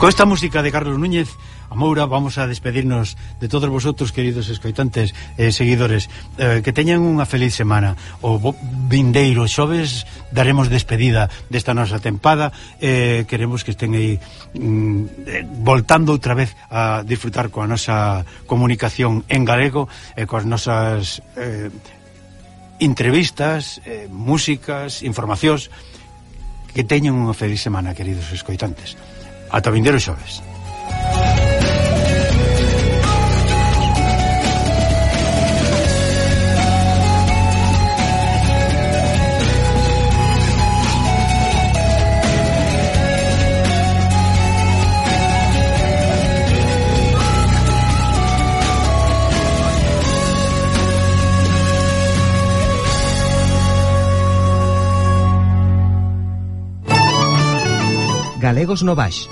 Con esta música de Carlos Núñez a Moura vamos a despedirnos de todos vosotros queridos escoitantes e eh, seguidores. Eh, que teñan unha feliz semana. O vindeiro xoves daremos despedida desta nosa tempada. Eh, queremos que estén aí mm, eh, voltando outra vez a disfrutar coa nosa comunicación en galego e eh, coas nosas eh, entrevistas eh, músicas, informacións. Que teñan unha feliz semana queridos escoitantes. Ata vindeiro xoves. Galegos Novais.